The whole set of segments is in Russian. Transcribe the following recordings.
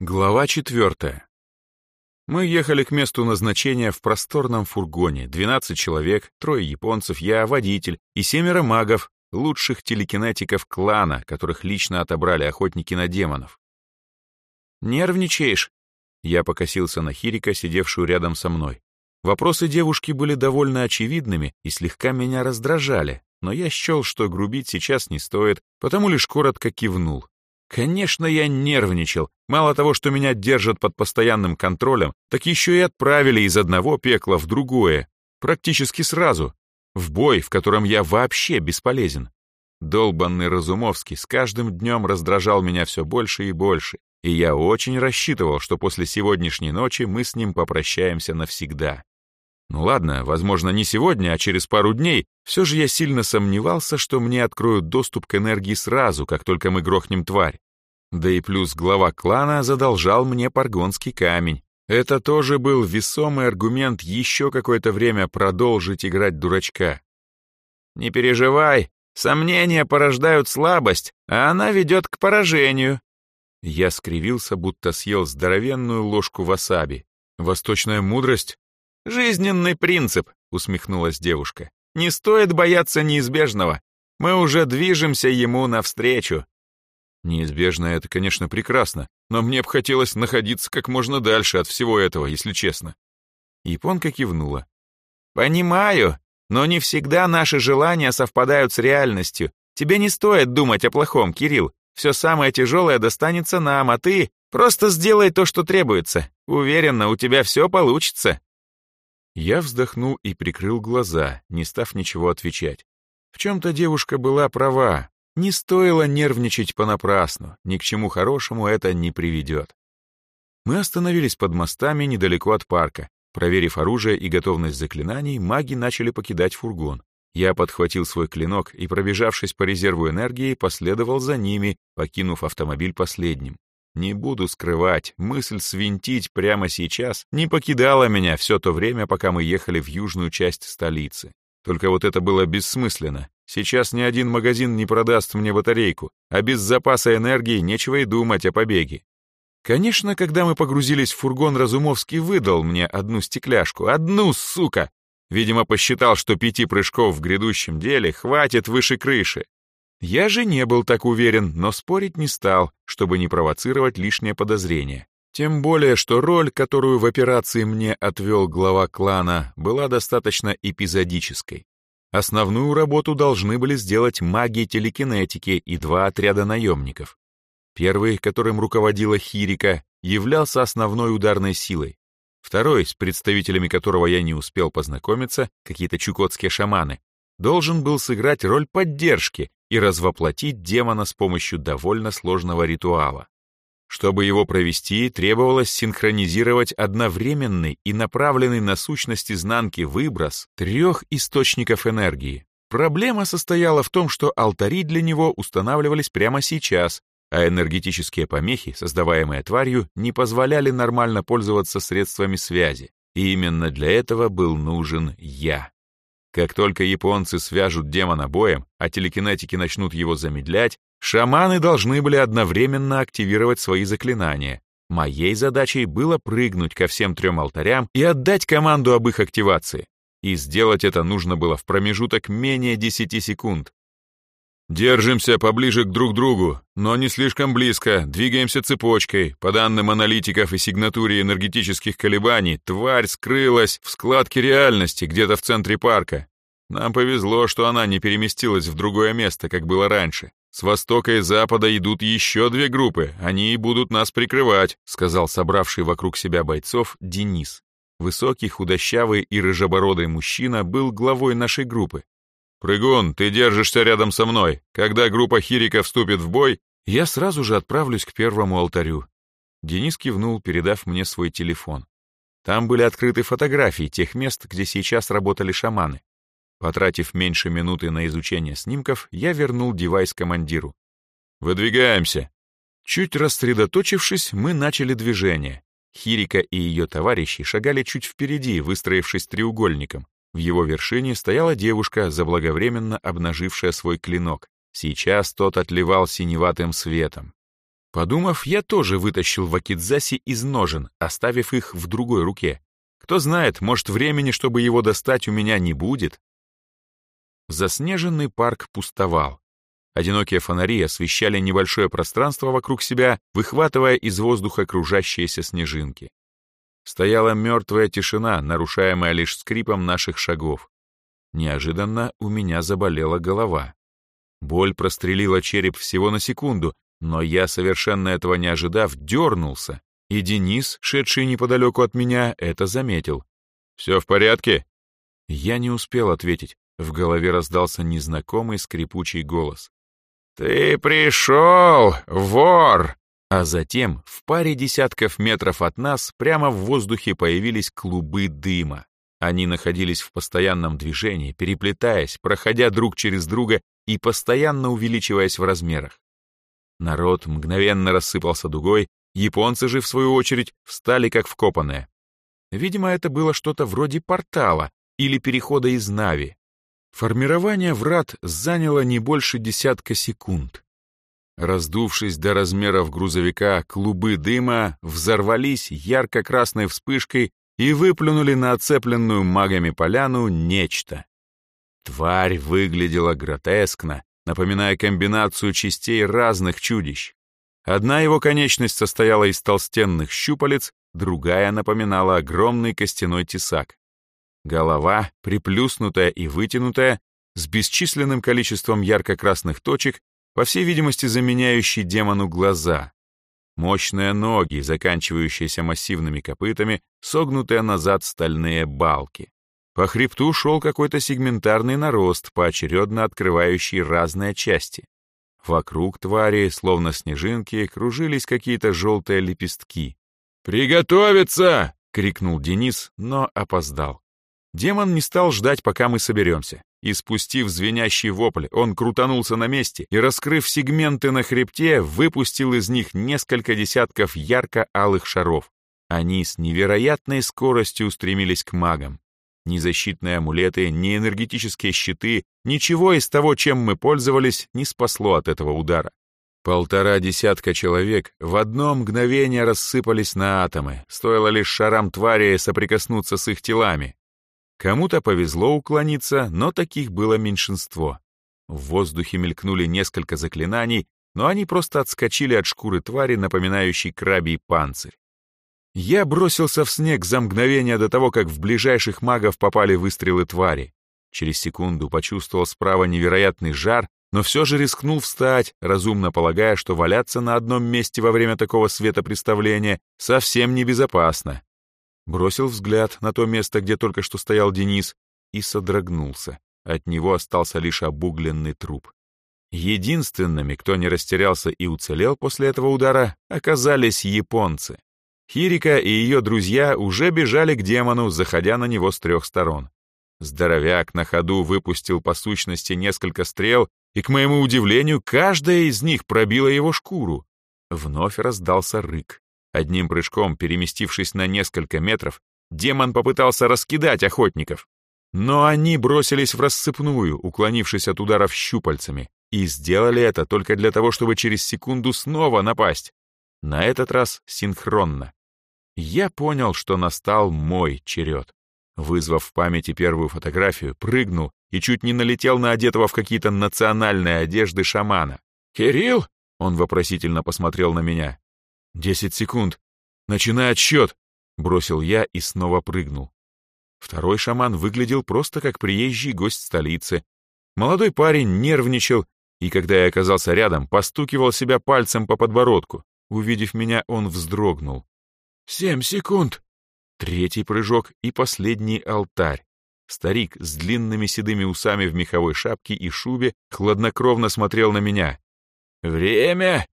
Глава четвертая. Мы ехали к месту назначения в просторном фургоне. 12 человек, трое японцев, я, водитель и семеро магов, лучших телекинетиков клана, которых лично отобрали охотники на демонов. «Нервничаешь?» Я покосился на Хирика, сидевшую рядом со мной. Вопросы девушки были довольно очевидными и слегка меня раздражали, но я счел, что грубить сейчас не стоит, потому лишь коротко кивнул. Конечно, я нервничал. Мало того, что меня держат под постоянным контролем, так еще и отправили из одного пекла в другое. Практически сразу. В бой, в котором я вообще бесполезен. Долбанный Разумовский с каждым днем раздражал меня все больше и больше, и я очень рассчитывал, что после сегодняшней ночи мы с ним попрощаемся навсегда. Ну ладно, возможно, не сегодня, а через пару дней. Все же я сильно сомневался, что мне откроют доступ к энергии сразу, как только мы грохнем тварь. Да и плюс глава клана задолжал мне паргонский камень. Это тоже был весомый аргумент еще какое-то время продолжить играть дурачка. «Не переживай, сомнения порождают слабость, а она ведет к поражению». Я скривился, будто съел здоровенную ложку васаби. «Восточная мудрость?» «Жизненный принцип», — усмехнулась девушка. «Не стоит бояться неизбежного. Мы уже движемся ему навстречу». Неизбежно это, конечно, прекрасно, но мне бы хотелось находиться как можно дальше от всего этого, если честно. Японка кивнула. «Понимаю, но не всегда наши желания совпадают с реальностью. Тебе не стоит думать о плохом, Кирилл. Все самое тяжелое достанется нам, а ты просто сделай то, что требуется. Уверена, у тебя все получится». Я вздохнул и прикрыл глаза, не став ничего отвечать. В чем-то девушка была права. Не стоило нервничать понапрасну, ни к чему хорошему это не приведет. Мы остановились под мостами недалеко от парка. Проверив оружие и готовность заклинаний, маги начали покидать фургон. Я подхватил свой клинок и, пробежавшись по резерву энергии, последовал за ними, покинув автомобиль последним. Не буду скрывать, мысль свинтить прямо сейчас не покидала меня все то время, пока мы ехали в южную часть столицы. Только вот это было бессмысленно. Сейчас ни один магазин не продаст мне батарейку, а без запаса энергии нечего и думать о побеге. Конечно, когда мы погрузились в фургон, Разумовский выдал мне одну стекляшку. Одну, сука! Видимо, посчитал, что пяти прыжков в грядущем деле хватит выше крыши. Я же не был так уверен, но спорить не стал, чтобы не провоцировать лишнее подозрение. Тем более, что роль, которую в операции мне отвел глава клана, была достаточно эпизодической. Основную работу должны были сделать маги телекинетики и два отряда наемников. Первый, которым руководила Хирика, являлся основной ударной силой. Второй, с представителями которого я не успел познакомиться, какие-то чукотские шаманы, должен был сыграть роль поддержки и развоплотить демона с помощью довольно сложного ритуала. Чтобы его провести, требовалось синхронизировать одновременный и направленный на сущность изнанки выброс трех источников энергии. Проблема состояла в том, что алтари для него устанавливались прямо сейчас, а энергетические помехи, создаваемые тварью, не позволяли нормально пользоваться средствами связи. И именно для этого был нужен я. Как только японцы свяжут демона боем, а телекинетики начнут его замедлять, шаманы должны были одновременно активировать свои заклинания. Моей задачей было прыгнуть ко всем трем алтарям и отдать команду об их активации. И сделать это нужно было в промежуток менее 10 секунд. Держимся поближе к друг другу, но не слишком близко, двигаемся цепочкой. По данным аналитиков и сигнатуре энергетических колебаний, тварь скрылась в складке реальности где-то в центре парка. Нам повезло, что она не переместилась в другое место, как было раньше. С востока и запада идут еще две группы, они и будут нас прикрывать», сказал собравший вокруг себя бойцов Денис. Высокий, худощавый и рыжебородый мужчина был главой нашей группы, «Прыгун, ты держишься рядом со мной. Когда группа Хирика вступит в бой, я сразу же отправлюсь к первому алтарю». Денис кивнул, передав мне свой телефон. Там были открыты фотографии тех мест, где сейчас работали шаманы. Потратив меньше минуты на изучение снимков, я вернул девайс командиру. «Выдвигаемся!» Чуть рассредоточившись, мы начали движение. Хирика и ее товарищи шагали чуть впереди, выстроившись треугольником. В его вершине стояла девушка, заблаговременно обнажившая свой клинок. Сейчас тот отливал синеватым светом. Подумав, я тоже вытащил вакидзаси из ножен, оставив их в другой руке. Кто знает, может, времени, чтобы его достать, у меня не будет. Заснеженный парк пустовал. Одинокие фонари освещали небольшое пространство вокруг себя, выхватывая из воздуха кружащиеся снежинки. Стояла мертвая тишина, нарушаемая лишь скрипом наших шагов. Неожиданно у меня заболела голова. Боль прострелила череп всего на секунду, но я, совершенно этого не ожидав, дернулся, и Денис, шедший неподалеку от меня, это заметил. «Все в порядке?» Я не успел ответить. В голове раздался незнакомый скрипучий голос. «Ты пришел, вор!» А затем в паре десятков метров от нас прямо в воздухе появились клубы дыма. Они находились в постоянном движении, переплетаясь, проходя друг через друга и постоянно увеличиваясь в размерах. Народ мгновенно рассыпался дугой, японцы же, в свою очередь, встали как вкопанные. Видимо, это было что-то вроде портала или перехода из Нави. Формирование врат заняло не больше десятка секунд. Раздувшись до размеров грузовика, клубы дыма взорвались ярко-красной вспышкой и выплюнули на оцепленную магами поляну нечто. Тварь выглядела гротескно, напоминая комбинацию частей разных чудищ. Одна его конечность состояла из толстенных щупалец, другая напоминала огромный костяной тесак. Голова, приплюснутая и вытянутая, с бесчисленным количеством ярко-красных точек, по всей видимости заменяющий демону глаза. Мощные ноги, заканчивающиеся массивными копытами, согнутые назад стальные балки. По хребту шел какой-то сегментарный нарост, поочередно открывающий разные части. Вокруг твари, словно снежинки, кружились какие-то желтые лепестки. «Приготовиться!» — крикнул Денис, но опоздал. Демон не стал ждать, пока мы соберемся. И спустив звенящий вопль, он крутанулся на месте и, раскрыв сегменты на хребте, выпустил из них несколько десятков ярко-алых шаров. Они с невероятной скоростью устремились к магам. Ни защитные амулеты, ни энергетические щиты, ничего из того, чем мы пользовались, не спасло от этого удара. Полтора десятка человек в одно мгновение рассыпались на атомы, стоило лишь шарам твари соприкоснуться с их телами. Кому-то повезло уклониться, но таких было меньшинство. В воздухе мелькнули несколько заклинаний, но они просто отскочили от шкуры твари, напоминающей крабий панцирь. Я бросился в снег за мгновение до того, как в ближайших магов попали выстрелы твари. Через секунду почувствовал справа невероятный жар, но все же рискнул встать, разумно полагая, что валяться на одном месте во время такого светопреставления совсем небезопасно. Бросил взгляд на то место, где только что стоял Денис, и содрогнулся. От него остался лишь обугленный труп. Единственными, кто не растерялся и уцелел после этого удара, оказались японцы. Хирика и ее друзья уже бежали к демону, заходя на него с трех сторон. Здоровяк на ходу выпустил по сущности несколько стрел, и, к моему удивлению, каждая из них пробила его шкуру. Вновь раздался рык. Одним прыжком, переместившись на несколько метров, демон попытался раскидать охотников. Но они бросились в рассыпную, уклонившись от ударов щупальцами, и сделали это только для того, чтобы через секунду снова напасть. На этот раз синхронно. Я понял, что настал мой черед. Вызвав в памяти первую фотографию, прыгнул и чуть не налетел на одетого в какие-то национальные одежды шамана. «Кирилл?» — он вопросительно посмотрел на меня. «Десять секунд. Начинай отсчет!» — бросил я и снова прыгнул. Второй шаман выглядел просто как приезжий гость столицы. Молодой парень нервничал, и когда я оказался рядом, постукивал себя пальцем по подбородку. Увидев меня, он вздрогнул. «Семь секунд!» Третий прыжок и последний алтарь. Старик с длинными седыми усами в меховой шапке и шубе хладнокровно смотрел на меня. «Время!»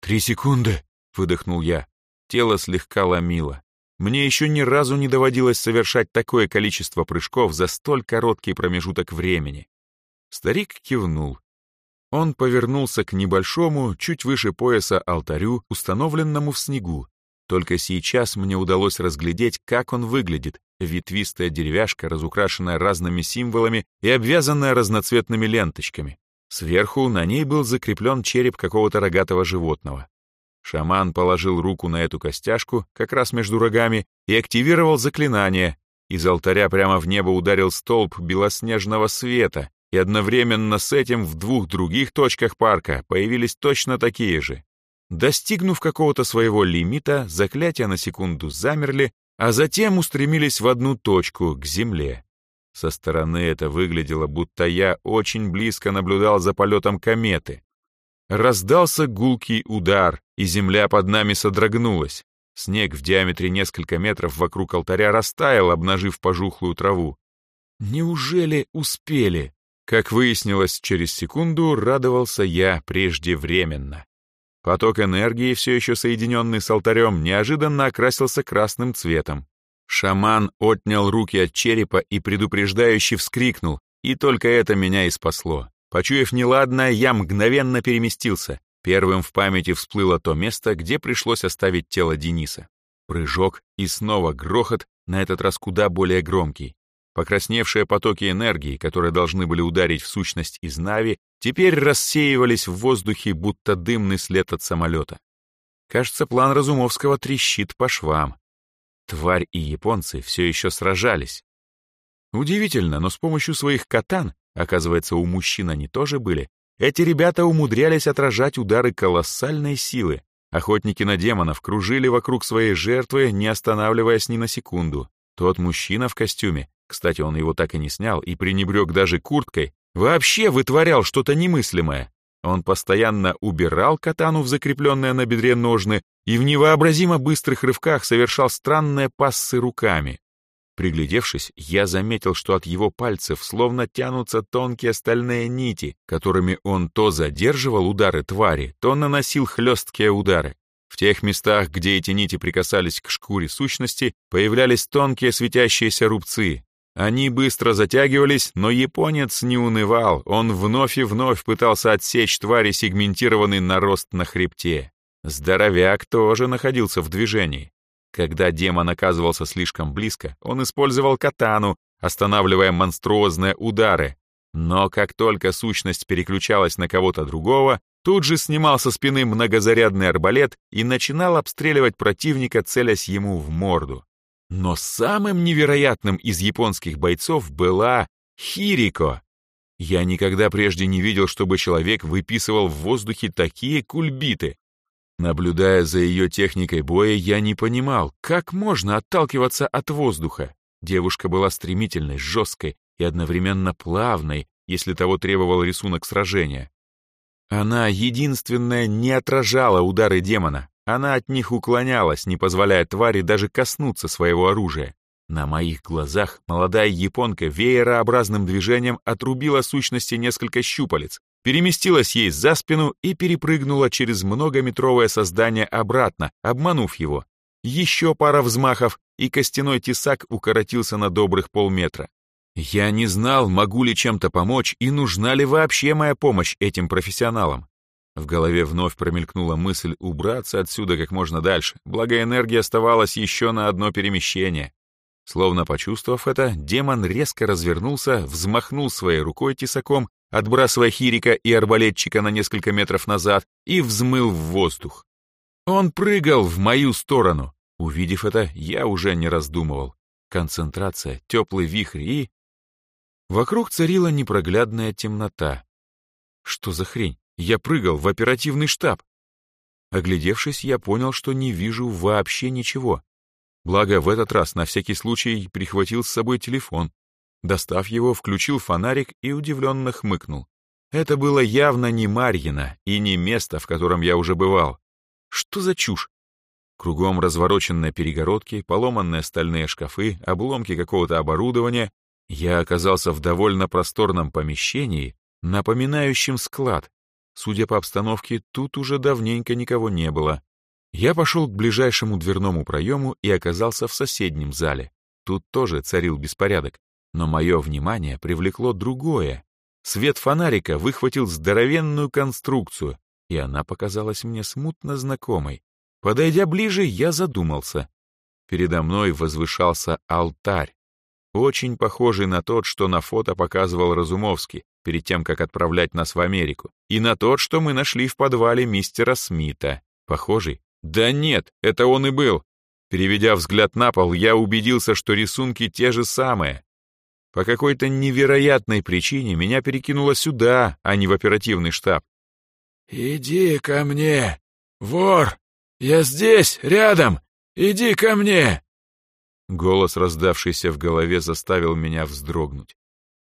«Три секунды!» — выдохнул я. Тело слегка ломило. Мне еще ни разу не доводилось совершать такое количество прыжков за столь короткий промежуток времени. Старик кивнул. Он повернулся к небольшому, чуть выше пояса алтарю, установленному в снегу, только сейчас мне удалось разглядеть, как он выглядит. Ветвистая деревяшка, разукрашенная разными символами и обвязанная разноцветными ленточками. Сверху на ней был закреплен череп какого-то рогатого животного. Шаман положил руку на эту костяшку, как раз между рогами, и активировал заклинание. Из алтаря прямо в небо ударил столб белоснежного света, и одновременно с этим в двух других точках парка появились точно такие же. Достигнув какого-то своего лимита, заклятия на секунду замерли, а затем устремились в одну точку, к земле. Со стороны это выглядело, будто я очень близко наблюдал за полетом кометы. Раздался гулкий удар, и земля под нами содрогнулась. Снег в диаметре несколько метров вокруг алтаря растаял, обнажив пожухлую траву. Неужели успели? Как выяснилось через секунду, радовался я преждевременно. Поток энергии, все еще соединенный с алтарем, неожиданно окрасился красным цветом. Шаман отнял руки от черепа и предупреждающе вскрикнул, и только это меня и спасло. Почуяв неладное, я мгновенно переместился. Первым в памяти всплыло то место, где пришлось оставить тело Дениса. Прыжок и снова грохот, на этот раз куда более громкий. Покрасневшие потоки энергии, которые должны были ударить в сущность из Нави, теперь рассеивались в воздухе, будто дымный след от самолета. Кажется, план Разумовского трещит по швам. Тварь и японцы все еще сражались. Удивительно, но с помощью своих катан, оказывается, у мужчин они тоже были, эти ребята умудрялись отражать удары колоссальной силы. Охотники на демонов кружили вокруг своей жертвы, не останавливаясь ни на секунду. Тот мужчина в костюме, кстати, он его так и не снял и пренебрег даже курткой, вообще вытворял что-то немыслимое. Он постоянно убирал катану в закрепленные на бедре ножны и в невообразимо быстрых рывках совершал странные пассы руками. Приглядевшись, я заметил, что от его пальцев словно тянутся тонкие стальные нити, которыми он то задерживал удары твари, то наносил хлесткие удары. В тех местах, где эти нити прикасались к шкуре сущности, появлялись тонкие светящиеся рубцы. Они быстро затягивались, но японец не унывал, он вновь и вновь пытался отсечь твари сегментированный нарост на хребте. Здоровяк тоже находился в движении. Когда демон оказывался слишком близко, он использовал катану, останавливая монструозные удары. Но как только сущность переключалась на кого-то другого, тут же снимал со спины многозарядный арбалет и начинал обстреливать противника, целясь ему в морду. Но самым невероятным из японских бойцов была Хирико. Я никогда прежде не видел, чтобы человек выписывал в воздухе такие кульбиты. Наблюдая за ее техникой боя, я не понимал, как можно отталкиваться от воздуха. Девушка была стремительной, жесткой и одновременно плавной, если того требовал рисунок сражения. Она единственная не отражала удары демона, она от них уклонялась, не позволяя твари даже коснуться своего оружия. На моих глазах молодая японка веерообразным движением отрубила сущности несколько щупалец, переместилась ей за спину и перепрыгнула через многометровое создание обратно, обманув его. Еще пара взмахов, и костяной тесак укоротился на добрых полметра. Я не знал, могу ли чем-то помочь и нужна ли вообще моя помощь этим профессионалам. В голове вновь промелькнула мысль убраться отсюда как можно дальше, благо энергии оставалось еще на одно перемещение. Словно почувствовав это, демон резко развернулся, взмахнул своей рукой тесаком, отбрасывая Хирика и арбалетчика на несколько метров назад, и взмыл в воздух. Он прыгал в мою сторону. Увидев это, я уже не раздумывал. Концентрация, теплый вихрь и... Вокруг царила непроглядная темнота. Что за хрень? Я прыгал в оперативный штаб. Оглядевшись, я понял, что не вижу вообще ничего. Благо, в этот раз на всякий случай прихватил с собой телефон. Достав его, включил фонарик и удивленно хмыкнул. Это было явно не Марьино и не место, в котором я уже бывал. Что за чушь? Кругом развороченные перегородки, поломанные стальные шкафы, обломки какого-то оборудования. Я оказался в довольно просторном помещении, напоминающем склад. Судя по обстановке, тут уже давненько никого не было. Я пошел к ближайшему дверному проему и оказался в соседнем зале. Тут тоже царил беспорядок. Но мое внимание привлекло другое. Свет фонарика выхватил здоровенную конструкцию, и она показалась мне смутно знакомой. Подойдя ближе, я задумался. Передо мной возвышался алтарь, очень похожий на тот, что на фото показывал Разумовский, перед тем, как отправлять нас в Америку, и на тот, что мы нашли в подвале мистера Смита. Похожий? Да нет, это он и был. Переведя взгляд на пол, я убедился, что рисунки те же самые. По какой-то невероятной причине меня перекинуло сюда, а не в оперативный штаб. «Иди ко мне! Вор! Я здесь, рядом! Иди ко мне!» Голос, раздавшийся в голове, заставил меня вздрогнуть.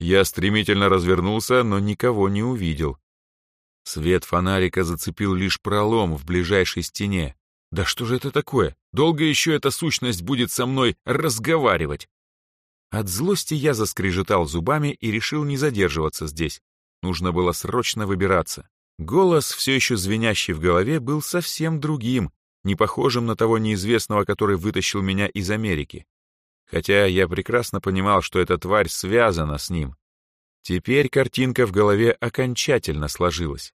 Я стремительно развернулся, но никого не увидел. Свет фонарика зацепил лишь пролом в ближайшей стене. Да что же это такое? Долго еще эта сущность будет со мной разговаривать? От злости я заскрежетал зубами и решил не задерживаться здесь. Нужно было срочно выбираться. Голос, все еще звенящий в голове, был совсем другим, не похожим на того неизвестного, который вытащил меня из Америки. Хотя я прекрасно понимал, что эта тварь связана с ним. Теперь картинка в голове окончательно сложилась.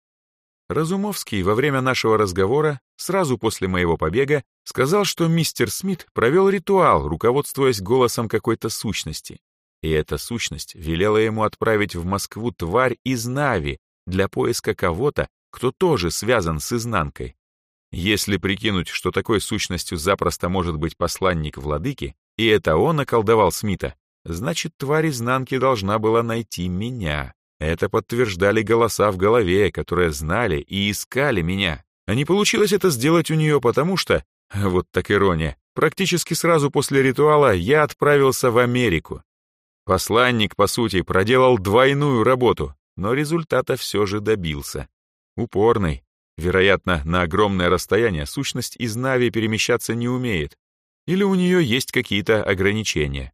Разумовский во время нашего разговора, сразу после моего побега, сказал, что мистер Смит провел ритуал, руководствуясь голосом какой-то сущности. И эта сущность велела ему отправить в Москву тварь из Нави для поиска кого-то, кто тоже связан с изнанкой. Если прикинуть, что такой сущностью запросто может быть посланник владыки, и это он околдовал Смита, Значит, тварь изнанки должна была найти меня. Это подтверждали голоса в голове, которые знали и искали меня. А не получилось это сделать у нее, потому что... Вот так ирония. Практически сразу после ритуала я отправился в Америку. Посланник, по сути, проделал двойную работу, но результата все же добился. Упорный. Вероятно, на огромное расстояние сущность из Нави перемещаться не умеет. Или у нее есть какие-то ограничения.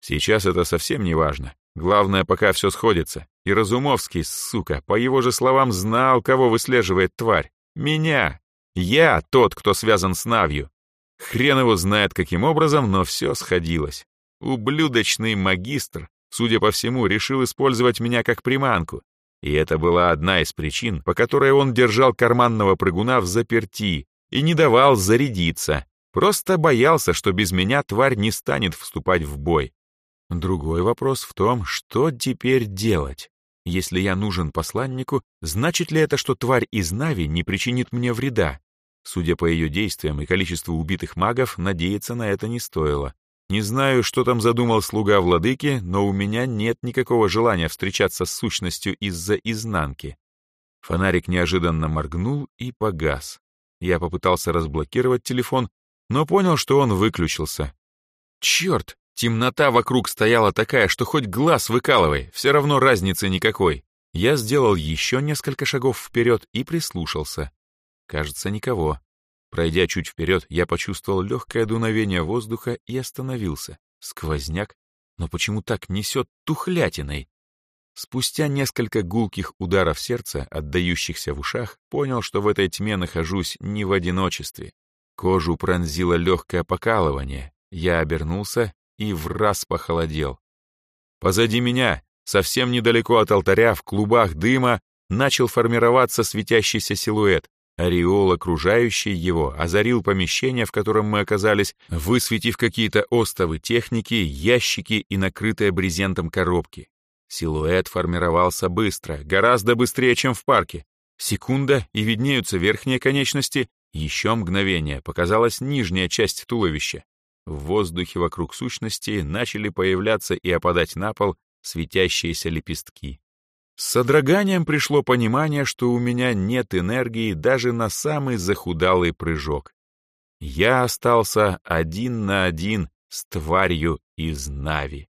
Сейчас это совсем не важно. Главное, пока все сходится. И Разумовский, сука, по его же словам, знал, кого выслеживает тварь. Меня. Я тот, кто связан с Навью. Хрен его знает каким образом, но все сходилось. Ублюдочный магистр, судя по всему, решил использовать меня как приманку. И это была одна из причин, по которой он держал карманного прыгуна в заперти и не давал зарядиться. Просто боялся, что без меня тварь не станет вступать в бой. Другой вопрос в том, что теперь делать. Если я нужен посланнику, значит ли это, что тварь из Нави не причинит мне вреда? Судя по ее действиям и количеству убитых магов, надеяться на это не стоило. Не знаю, что там задумал слуга владыки, но у меня нет никакого желания встречаться с сущностью из-за изнанки. Фонарик неожиданно моргнул и погас. Я попытался разблокировать телефон, но понял, что он выключился. Черт, Темнота вокруг стояла такая, что хоть глаз выкалывай, все равно разницы никакой. Я сделал еще несколько шагов вперед и прислушался. Кажется, никого. Пройдя чуть вперед, я почувствовал легкое дуновение воздуха и остановился. Сквозняк, но почему так несет тухлятиной? Спустя несколько гулких ударов сердца, отдающихся в ушах, понял, что в этой тьме нахожусь не в одиночестве. Кожу пронзило легкое покалывание. Я обернулся и в раз похолодел. Позади меня, совсем недалеко от алтаря, в клубах дыма, начал формироваться светящийся силуэт. Ореол, окружающий его, озарил помещение, в котором мы оказались, высветив какие-то остовы техники, ящики и накрытые брезентом коробки. Силуэт формировался быстро, гораздо быстрее, чем в парке. Секунда, и виднеются верхние конечности, еще мгновение, показалась нижняя часть туловища. В воздухе вокруг сущности начали появляться и опадать на пол светящиеся лепестки. С содроганием пришло понимание, что у меня нет энергии даже на самый захудалый прыжок. Я остался один на один с тварью из Нави.